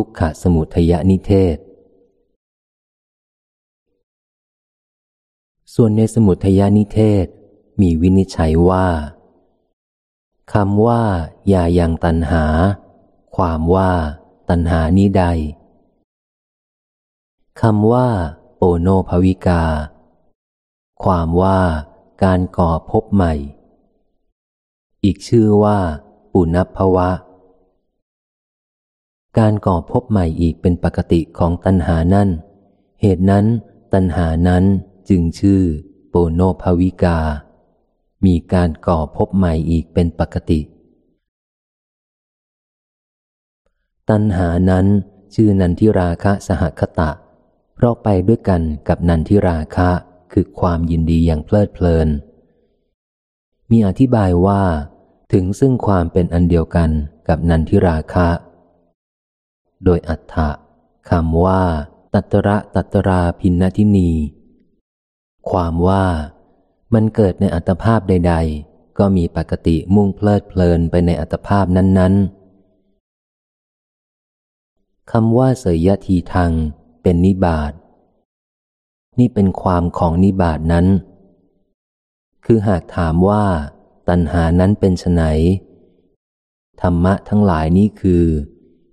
ทุกขสมุทยนิเทศ ส่วนในสมุทยนิเทศมีวินิจฉัยว่าคำว่าอย่ายังตันหา ความว่า ตันหานี้ใดคำว่าโอโนภวิกา ความว่าการก่อพบใหม่ อีกชื่อว่า ปุณพภวะ การก่อพบใหม่อีกเป็นปกติของตัณหานั้นเหตุนั้น ตัณหานั้นจึงชื่อ โปโนภวิกา มีการก่อพบใหม่อีกเป็นปกติ ตัณหานั้นชื่อนันทิราคะสหคตะ เพราะไปด้วยกันกับนันทิราคะคือความยินดีอย่างเพลิดเพลิน มีอธิบายว่า ถึงซึ่งความเป็นอันเดียวกันกับนันทิราคะ โดยอัฏฐะคำว่า ตัตระตัตราพินทินี ความว่า มันเกิดในอัตภาพใด ๆ ก็มีปกติมุ่งเพลิดเพลินไปในอัตภาพนั้น ๆคำว่าเสยยทีทางเป็นนิบาตนี่เป็นความของนิบาตนั้น คือหากถามว่า ตัณหานั้นเป็นไนธรรมะทั้งหลายนี้คือ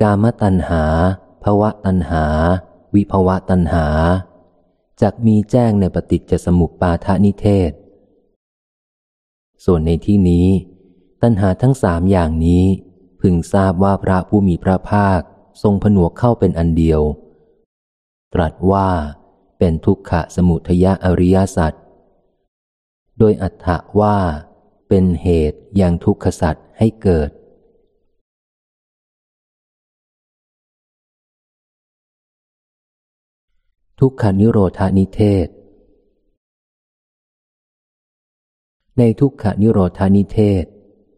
กามตัณหาภวะตัณหา วิภวะตัณหาจักมีแจ้งในปฏิจจสมุปปาทานิเทศ ส่วนในที่นี้ ตัณหาทั้งสามอย่างนี้ พึงทราบว่าพระผู้มีพระภาคทรงผนวกเข้าเป็นอันเดียว ตรัสว่าเป็นทุกขะสมุทยะอริยสัจโดยอัฏฐว่าเป็นเหตุอย่างทุกขสัจให้เกิด ทุกขานิโรธานิเทศ ในทุกขานิโรธานิเทศ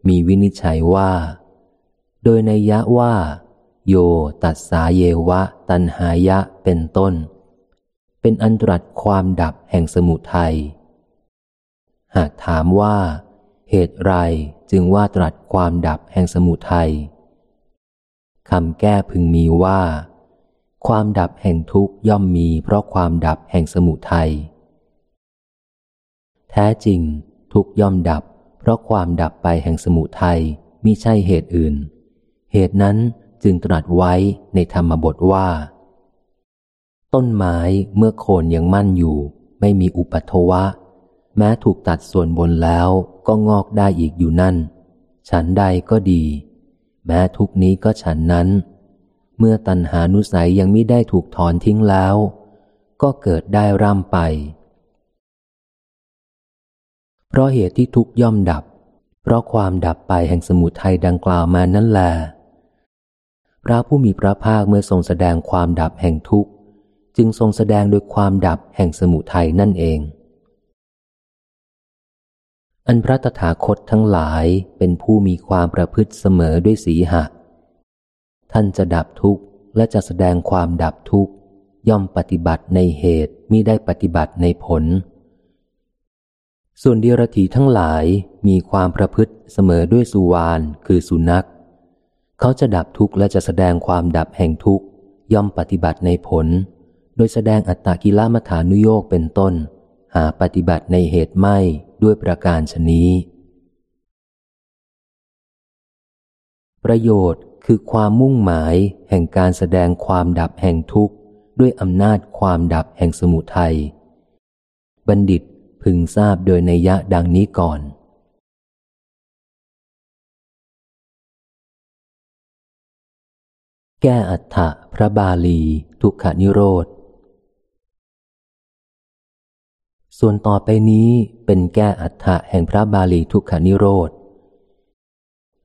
มีวินิจฉัยว่า โดยในยะว่า โยตัสสาเยวะ ตันหายะเป็นต้น เป็นอันตรัสความดับแห่งสมุทัย หากถามว่า เหตุไรจึงว่าตรัสความดับแห่งสมุทัยคำแก้พึงมีว่า ความดับแห่งทุกย่อมมีเพราะความดับแห่งสมุทัย แท้จริง ทุกย่อมดับ เพราะความดับไปแห่งสมุทัยมิใช่เหตุอื่น เหตุนั้นจึงตรัสไว้ในธรรมบทว่า ต้นไม้เมื่อโคนยังมั่นอยู่ ไม่มีอุปัทวะ แม้ถูกตัดส่วนบนแล้วก็งอกได้อีกอยู่นั่น ฉันใดก็ดี แม้ทุกนี้ก็ฉันนั้น เมื่อตัณหานุสัยยังไม่ได้ถูกถอนทิ้งแล้ว ก็เกิดได้ร่ำไป เพราะเหตุที่ทุกย่อมดับ เพราะความดับไปแห่งสมุทัยดังกล่าวมานั่นแหละพระผู้มีพระภาคเมื่อทรงแสดงความดับแห่งทุกข์ จึงทรงแสดงโดยความดับแห่งสมุทัยนั่นเอง อันพระตถาคตทั้งหลายเป็นผู้มีความประพฤติเสมอด้วยสีหะ ท่านจะดับทุกข์และจะแสดงความดับทุกข์ย่อมปฏิบัติในเหตุมิได้ปฏิบัติในผล ส่วนเดียรถีทั้งหลายมีความประพฤติเสมอด้วยสุวานคือสุนัข เขาจะดับทุกข์และจะแสดงความดับแห่งทุกข์ย่อมปฏิบัติในผล โดยแสดงอัตตากิลมัฐานุโยกเป็นต้น หาปฏิบัติในเหตุไม่ด้วยประการชนี้ ประโยชน์ คือความมุ่งหมายแห่งการแสดงความดับแห่งทุกข์ ด้วยอำนาจความดับแห่งสมุทัย บัณฑิตพึงทราบโดยในยะดังนี้ก่อนแก้อัฏฐะพระบาลี ทุกขานิโรธ ส่วนต่อไปนี้เป็นแก้อัฏฐะแห่งพระบาลีทุกขานิโรธ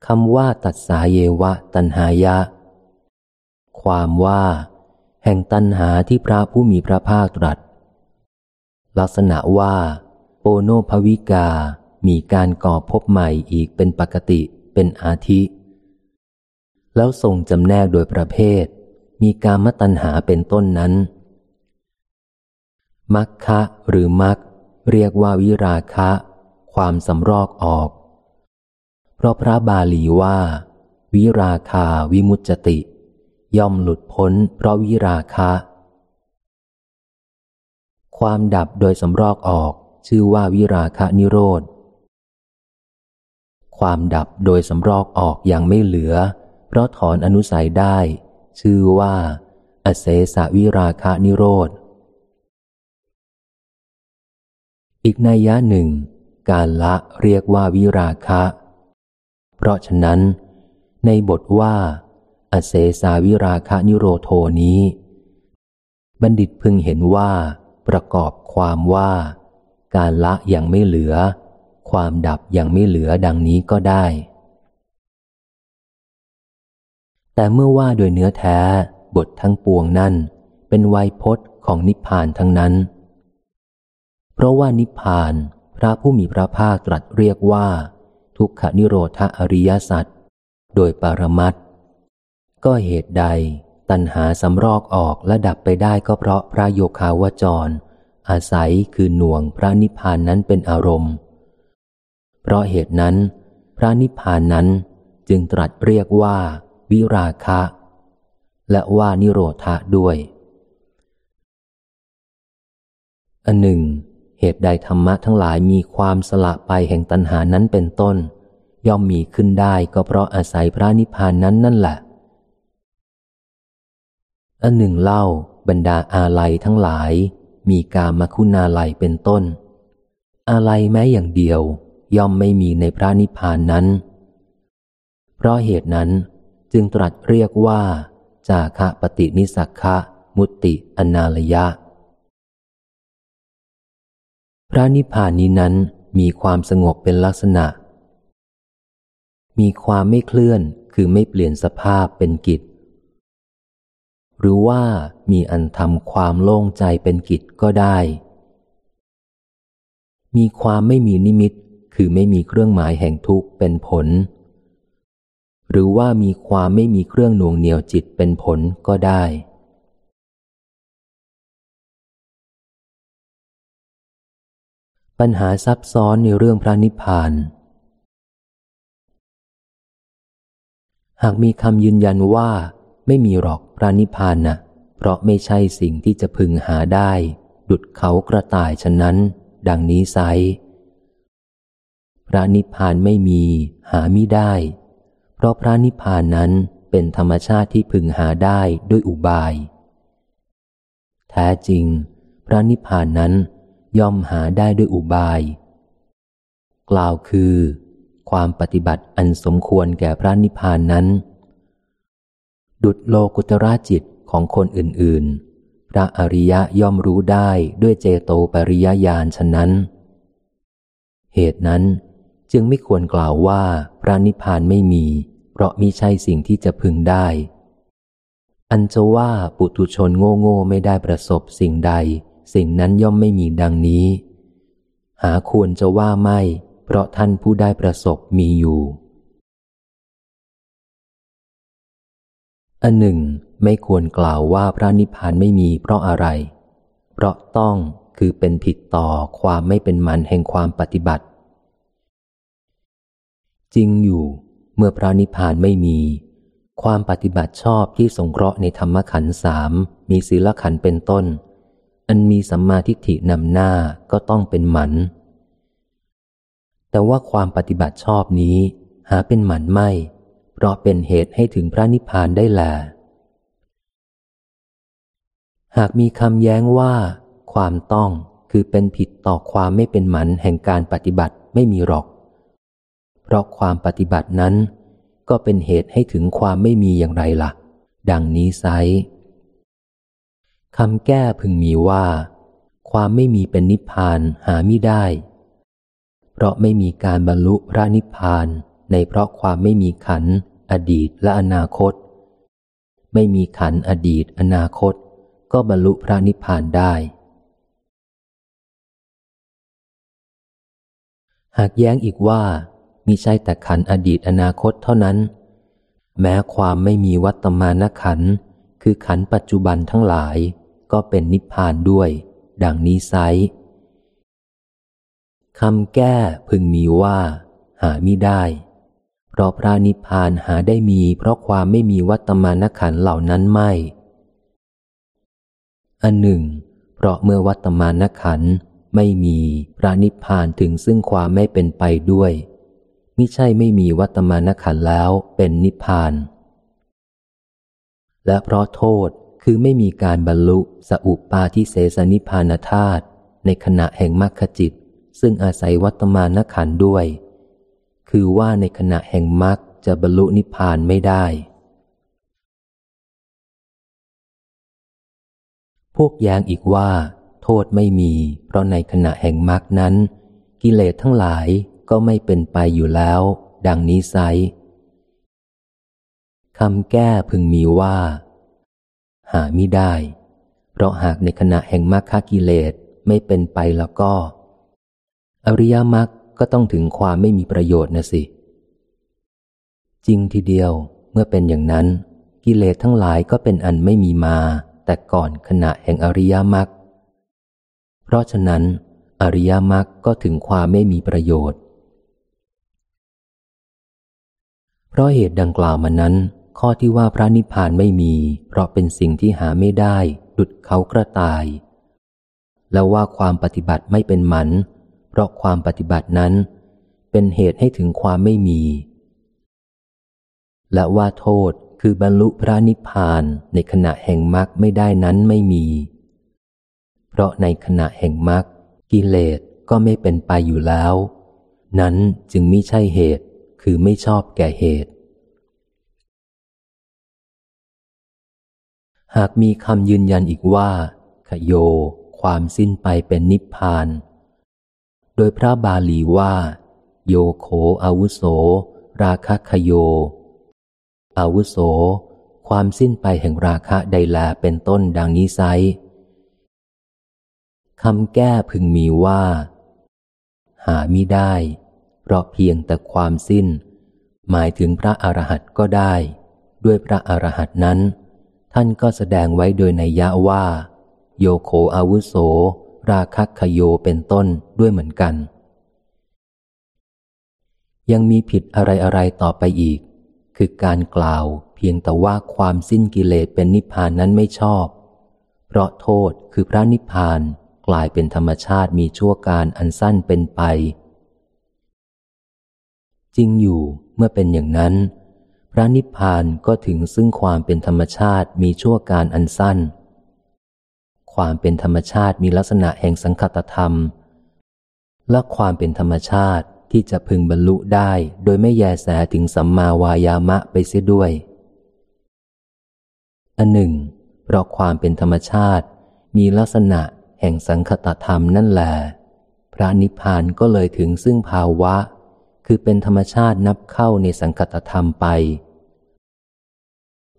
คำว่าตัดสาเยวะตันหายะ ความว่า แห่งตันหาที่พระผู้มีพระภาคตรัส ลักษณะว่า โปโนภวิกา มีการก่อพบใหม่อีกเป็นปกติเป็นอาทิ แล้วทรงจำแนกโดยประเภท มีการมตัญหาเป็นต้นนั้น มัคคะหรือมักเรียกว่าวิราคะ ความสำรอกออก เพราะพระบาลีว่า วิราคาวิมุจติ ย่อมหลุดพ้นเพราะวิราคะ ความดับโดยสำรอกออกชื่อว่าวิราคะนิโรธ ความดับโดยสำรอกออกอย่างไม่เหลือ เพราะถอนอนุสัยได้ ชื่อว่า อเสสวิราคะนิโรธ อีกนัยยะหนึ่ง การละเรียกว่าวิราคะ ราะฉะนั้น ในบทว่า อเสสาวิราคะนิโรโทนี้ บัณฑิตพึงเห็นว่า ประกอบความว่า การละอยังไม่เหลือ ความดับอยังไม่เหลือดังนี้ก็ได้ แต่เมื่อว่าโดยเนื้อแท้ บททั้งปวงนั่น เป็นไวยพจน์ของนิพพานทั้งนั้น เพราะว่านิพพานพระผู้มีพระภาคตรัสเรียกว่า ทุกขนิโรธอริยสัจโดยปรมัตก็เหตุใด ตัณหาสำรอกออกและดับไปได้ก็เพราะพระโยคาวจร อาศัยคือหน่วงพระนิพพานนั้นเป็นอารมณ์ เพราะเหตุนั้น พระนิพพานนั้นจึงตรัสเรียกว่า วิราคะ และว่านิโรธะด้วยอันหนึ่ง เหตุใดธรรมะทั้งหลายมีความสละไปแห่งตัณหานั้นเป็นต้น ย่อมมีขึ้นได้ก็เพราะอาศัยพระนิพพานนั้นนั่นแหละอันหนึ่งเล่าบรรดาอาลัยทั้งหลาย มีกามคุณาลัยเป็นต้น อาลัยแม้อย่างเดียว ย่อมไม่มีในพระนิพพานนั้น เพราะเหตุนั้นจึงตรัสเรียกว่า จาคะปฏินิสักคะ มุติอนาลยะ พระนิพพานนี้นั้นมีความสงบเป็นลักษณะ มีความไม่เคลื่อนคือไม่เปลี่ยนสภาพเป็นกิจ หรือว่ามีอันทำความโล่งใจเป็นกิจก็ได้ มีความไม่มีนิมิตคือไม่มีเครื่องหมายแห่งทุกข์เป็นผล หรือว่ามีความไม่มีเครื่องหน่วงเหนียวจิตเป็นผลก็ได้ ปัญหาซับซ้อนในเรื่องพระนิพพาน หากมีคำยืนยันว่า ไม่มีหรอกพระนิพพานนะเพราะไม่ใช่สิ่งที่จะพึงหาได้ ดุดเขากระต่ายฉะนั้น ดังนี้ไซพระนิพพานไม่มี หามิได้ เพราะพระนิพพานนั้นเป็นธรรมชาติที่พึงหาได้ด้วยอุบาย แท้จริง พระนิพพานนั้น ย่อมหาได้ด้วยอุบาย กล่าวคือ ความปฏิบัติอันสมควรแก่พระนิพพานนั้น ดุดโลกุตระจิตของคนอื่น ๆ พระอริยะย่อมรู้ได้ด้วยเจโตปริยญาณฉะนั้น เหตุนั้นจึงไม่ควรกล่าวว่าพระนิพพานไม่มี เพราะมิใช่สิ่งที่จะพึงได้ อันจะว่าปุถุชนโง่โง่ไม่ได้ประสบสิ่งใด สิ่งนั้นย่อมไม่มีดังนี้ หาควรจะว่าไม่ เพราะท่านผู้ได้ประสบมีอยู่ อันหนึ่ง ไม่ควรกล่าวว่าพระนิพพานไม่มีเพราะอะไร เพราะต้องคือเป็นผิดต่อความไม่เป็นมันแห่งความปฏิบัติ จริงอยู่ เมื่อพระนิพพานไม่มี ความปฏิบัติชอบที่สงเคราะห์ในธรรมขันธ์สามมีศีลขันธ์เป็นต้น อันมีสัมมาทิฏฐินำหน้าก็ต้องเป็นหมัน แต่ว่าความปฏิบัติชอบนี้หาเป็นหมันไม่ เพราะเป็นเหตุให้ถึงพระนิพพานได้แล หากมีคำแย้งว่า ความต้องคือเป็นผิดต่อความไม่เป็นหมันแห่งการปฏิบัติไม่มีหรอก เพราะความปฏิบัตินั้น ก็เป็นเหตุให้ถึงความไม่มีอย่างไรละ่ะ ดังนี้ไซ คำแก้พึงมีว่า ความไม่มีเป็นนิพพานหาไม่ได้ เพราะไม่มีการบรรลุพระนิพพานในเพราะความไม่มีขันอดีตและอนาคต ไม่มีขันอดีตอนาคต ก็บรรลุพระนิพพานได้ หากแย้งอีกว่ามิใช่แต่ขันอดีตอนาคตเท่านั้น แม้ความไม่มีวัตมานขันคือขันปัจจุบันทั้งหลาย ก็เป็นนิพพานด้วย ดังนี้ไซคำแก้พึงมีว่า หาไมิได้ เพราะพระนิพพานหาได้มี เพราะความไม่มีวัตมานขันเหล่านั้นไม่ อันหนึ่ง เพราะเมื่อวัตมานขันไม่มีพระนิพพานถึงซึ่งความไม่เป็นไปด้วยมิใช่ไม่มีวัตมานขันแล้วเป็นนิพพาน และเพราะโทษ คือไม่มีการบรรลุสอุปาทิเสสนิพานธาตุในขณะแห่งมรรคจิต ซึ่งอาศัยวัตมานขันด้วย คือว่าในขณะแห่งมรรคจะบรรลุนิพพานไม่ได้ พวกแย้งอีกว่า โทษไม่มี เพราะในขณะแห่งมรรคนั้น กิเลสทั้งหลายก็ไม่เป็นไปอยู่แล้ว ดังนี้ไซคำแก้พึงมีว่า หาไมิได้ เพราะหากในขณะแห่งมรรคกิเลสไม่เป็นไปแล้วก็ อริยมรรคก็ต้องถึงความไม่มีประโยชน์นะสิ จริงทีเดียวเมื่อเป็นอย่างนั้น กิเลสทั้งหลายก็เป็นอันไม่มีมา แต่ก่อนขณะแห่งอริยมรรคเพราะฉะนั้น อริยมรรคก็ถึงความไม่มีประโยชน์ เพราะเหตุดังกล่าวมานั้น ข้อที่ว่าพระนิพพานไม่มี เพราะเป็นสิ่งที่หาไม่ได้ ดุดเขากระต่าย แล้วว่าความปฏิบัติไม่เป็นหมัน เพราะความปฏิบัตินั้น เป็นเหตุให้ถึงความไม่มี และว่าโทษคือบรรลุพระนิพพานในขณะแห่งมรรคไม่ได้นั้นไม่มี เพราะในขณะแห่งมรรคกิเลสก็ไม่เป็นไปอยู่แล้ว นั้นจึงไม่ใช่เหตุคือไม่ชอบแก่เหตุ หากมีคำยืนยันอีกว่า ขโย ความสิ้นไปเป็นนิพพาน โดยพระบาลีว่า โยโขอาวุโส ราคะขโย อาวุโส ความสิ้นไปแห่งราคะใดแลเป็นต้นดังนี้ไซคำแก้พึงมีว่า หามิได้ เพราะเพียงแต่ความสิ้น หมายถึงพระอรหันต์ก็ได้ ด้วยพระอรหันต์นั้น ท่านก็แสดงไว้โดยในยะว่า โยโคอาวุโส ราคัคโยเป็นต้นด้วยเหมือนกัน ยังมีผิดอะไรอะไรต่อไปอีก คือการกล่าวเพียงแต่ว่าความสิ้นกิเลสเป็นนิพพานนั้นไม่ชอบ เพราะโทษคือพระนิพพานกลายเป็นธรรมชาติมีชั่วการอันสั้นเป็นไป จริงอยู่เมื่อเป็นอย่างนั้น พระนิพพานก็ถึงซึ่งความเป็นธรรมชาติมีชั่วการอันสั้น ความเป็นธรรมชาติมีลักษณะแห่งสังคตธรรม และความเป็นธรรมชาติที่จะพึงบรรลุได้โดยไม่แยแสถึงสัมมาวายามะไปเสียด้วย อันหนึ่ง เพราะความเป็นธรรมชาติมีลักษณะแห่งสังคตธรรมนั่นแหละพระนิพพานก็เลยถึงซึ่งภาวะ คือเป็นธรรมชาตินับเข้าในสังคตธรรมไป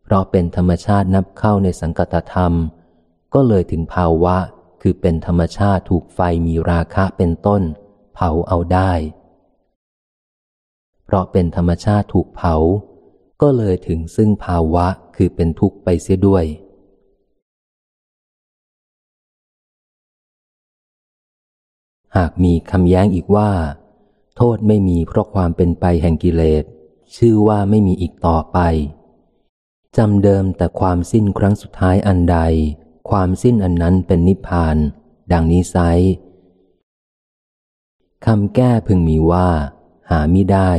เพราะเป็นธรรมชาตินับเข้าในสังคตธรรม ก็เลยถึงภาวะ คือเป็นธรรมชาติถูกไฟมีราคะเป็นต้น เผาเอาได้ เพราะเป็นธรรมชาติถูกเผา ก็เลยถึงซึ่งภาวะคือเป็นทุกข์ไปเสียด้วยหากมีคำแย้งอีกว่า โทษไม่มีเพราะความเป็นไปแห่งกิเลสชื่อว่าไม่มีอีกต่อไป จำเดิมแต่ความสิ้นครั้งสุดท้ายอันใด ความสิ้นอันนั้นเป็นนิพพาน ดังนี้ไซคำแก้พึงมีว่า หาไม่ได้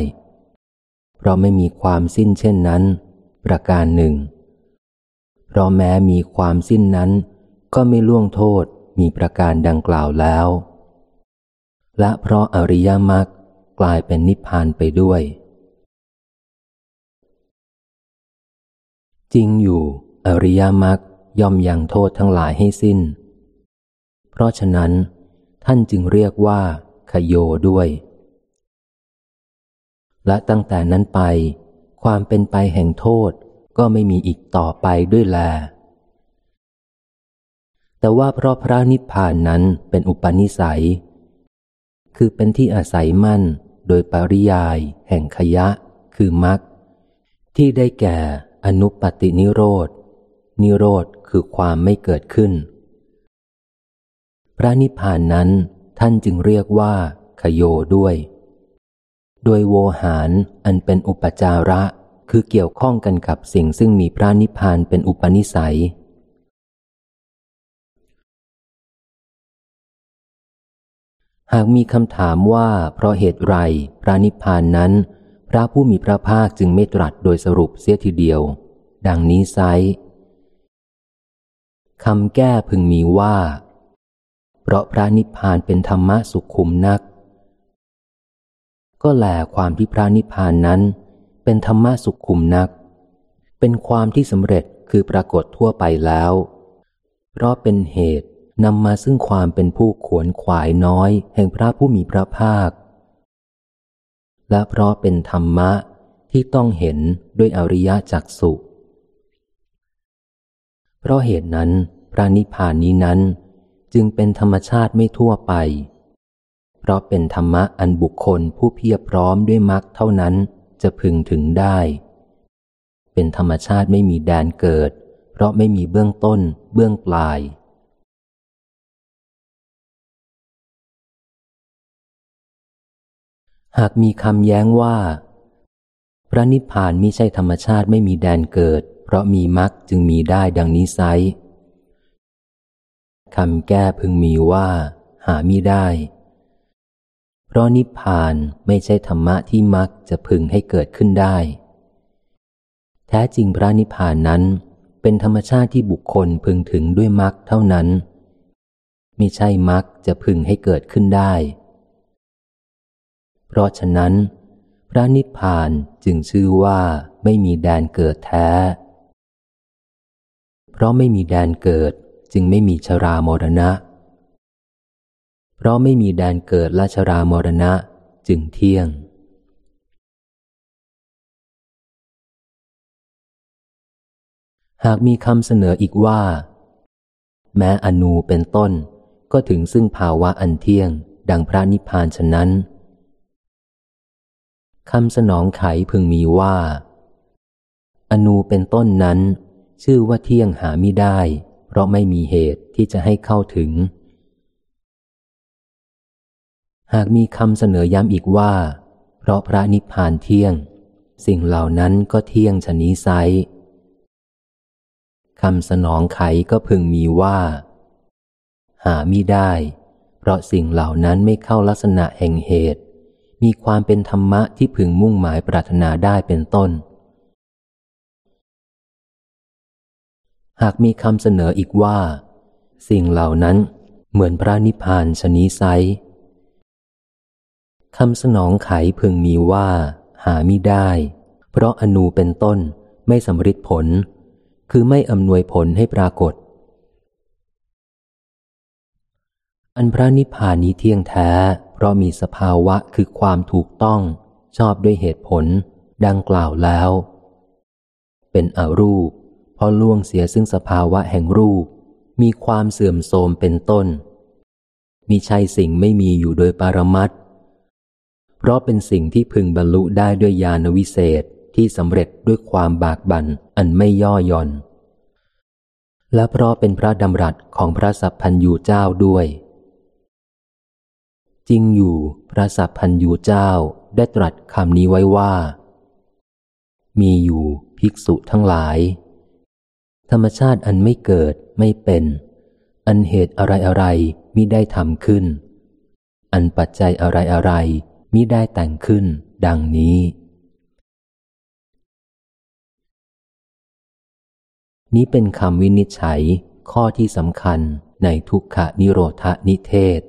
เพราะไม่มีความสิ้นเช่นนั้น ประการหนึ่ง เพราะแม้มีความสิ้นนั้น ก็ไม่ล่วงโทษมีประการดังกล่าวแล้ว และเพราะอริยมรรคกลายเป็นนิพพานไปด้วย จริงอยู่ อริยมรรคย่อมยังโทษทั้งหลายให้สิ้น เพราะฉะนั้น ท่านจึงเรียกว่าขโยด้วย และตั้งแต่นั้นไป ความเป็นไปแห่งโทษก็ไม่มีอีกต่อไปด้วยแล แต่ว่าเพราะพระนิพพานนั้นเป็นอุปนิสัย คือเป็นที่อาศัยมั่นโดยปริยาย แห่งขยะ คือมรรคที่ได้แก่ อนุปตินิโรธ นิโรธคือความไม่เกิดขึ้น พระนิพพานนั้นท่านจึงเรียกว่า ขโยด้วย โดยโวหารอันเป็นอุปจาระคือเกี่ยวข้องกันกับสิ่งซึ่งมีพระนิพพานเป็นอุปนิสัย หากมีคำถามว่าเพราะเหตุไรพระนิพพานนั้น พระผู้มีพระภาคจึงไม่ตรัสโดยสรุปเสียทีเดียว ดังนี้ไซคำแก้พึงมีว่า เพราะพระนิพพานเป็นธรรมะสุขุมนัก ก็แหลความที่พระนิพพานนั้น เป็นธรรมะสุขุมนัก เป็นความที่สำเร็จคือปรากฏทั่วไปแล้ว เพราะเป็นเหตุนำมาซึ่งความเป็นผู้ขวนขวายน้อย แห่งพระผู้มีพระภาค และเพราะเป็นธรรมะที่ต้องเห็นด้วยอริยจักสุ เพราะเหตุนั้น พระนิพพานนี้นั้นจึงเป็นธรรมชาติไม่ทั่วไป เพราะเป็นธรรมะอันบุคคลผู้เพียรพร้อมด้วยมรรคเท่านั้นจะพึงถึงได้ เป็นธรรมชาติไม่มีแดนเกิด เพราะไม่มีเบื้องต้น เบื้องปลาย หากมีคำแย้งว่า พระนิพพานมิใช่ธรรมชาติไม่มีแดนเกิด เพราะมีมรรคจึงมีได้ดังนี้ไซคำแก้พึงมีว่า หามิได้ เพราะนิพพานไม่ใช่ธรรมะที่มักจะพึงให้เกิดขึ้นได้ แท้จริงพระนิพพานนั้น เป็นธรรมชาติที่บุคคลพึงถึงด้วยมักเท่านั้นไม่ใช่มักจะพึงให้เกิดขึ้นได้ ราะฉะนั้น พระนิพพานจึงชื่อว่าไม่มีแดนเกิดแท้ เพราะไม่มีแดนเกิดจึงไม่มีชรามรณะ เพราะไม่มีแดนเกิดและชรามรณะจึงเที่ยง หากมีคำเสนออีกว่า แม้อนูเป็นต้นก็ถึงซึ่งภาวะอันเที่ยง ดังพระนิพพานฉะนั้น คำสนองไขพึงมีว่า อนูเป็นต้นนั้น ชื่อว่าเที่ยงหาไม่ได้ เพราะไม่มีเหตุที่จะให้เข้าถึง หากมีคำเสนอย้ำอีกว่า เพราะพระนิพพานเที่ยง สิ่งเหล่านั้นก็เที่ยงชนี้ไซคำสนองไขก็พึงมีว่า หามิได้ เพราะสิ่งเหล่านั้นไม่เข้าลักษณะแห่งเหตุ มีความเป็นธรรมะที่พึงมุ่งหมายปรารถนาได้เป็นต้น หากมีคำเสนออีกว่า สิ่งเหล่านั้นเหมือนพระนิพพานชนีไซคำสนองไขพึงมีว่า หาไมิได้ เพราะอนูเป็นต้นไม่สำริดผล คือไม่อำนวยผลให้ปรากฏ อันพระนิพพานนี้เที่ยงแท้ เพราะมีสภาวะคือความถูกต้อง ชอบด้วยเหตุผล ดังกล่าวแล้ว เป็นอรูป เพราะล่วงเสียซึ่งสภาวะแห่งรูป มีความเสื่อมโทรมเป็นต้น มีใช่สิ่งไม่มีอยู่โดยปรมัตเพราะเป็นสิ่งที่พึงบรรลุได้ด้วยญาณวิเศษที่สำเร็จด้วยความบากบั่นอันไม่ย่อหย่อน และเพราะเป็นพระดำรัสของพระสัพพันยูเจ้าด้วย จริงอยู่ พระสัพพันยูเจ้าได้ตรัสคำนี้ไว้ว่า มีอยู่ภิกษุทั้งหลาย ธรรมชาติอันไม่เกิดไม่เป็น อันเหตุอะไรอะไรมิได้ทำขึ้น อันปัจจัยอะไรอะไรมิได้แต่งขึ้น ดังนี้ นี้เป็นคำวินิจฉัยข้อที่สำคัญในทุกขนิโรธนิเทศ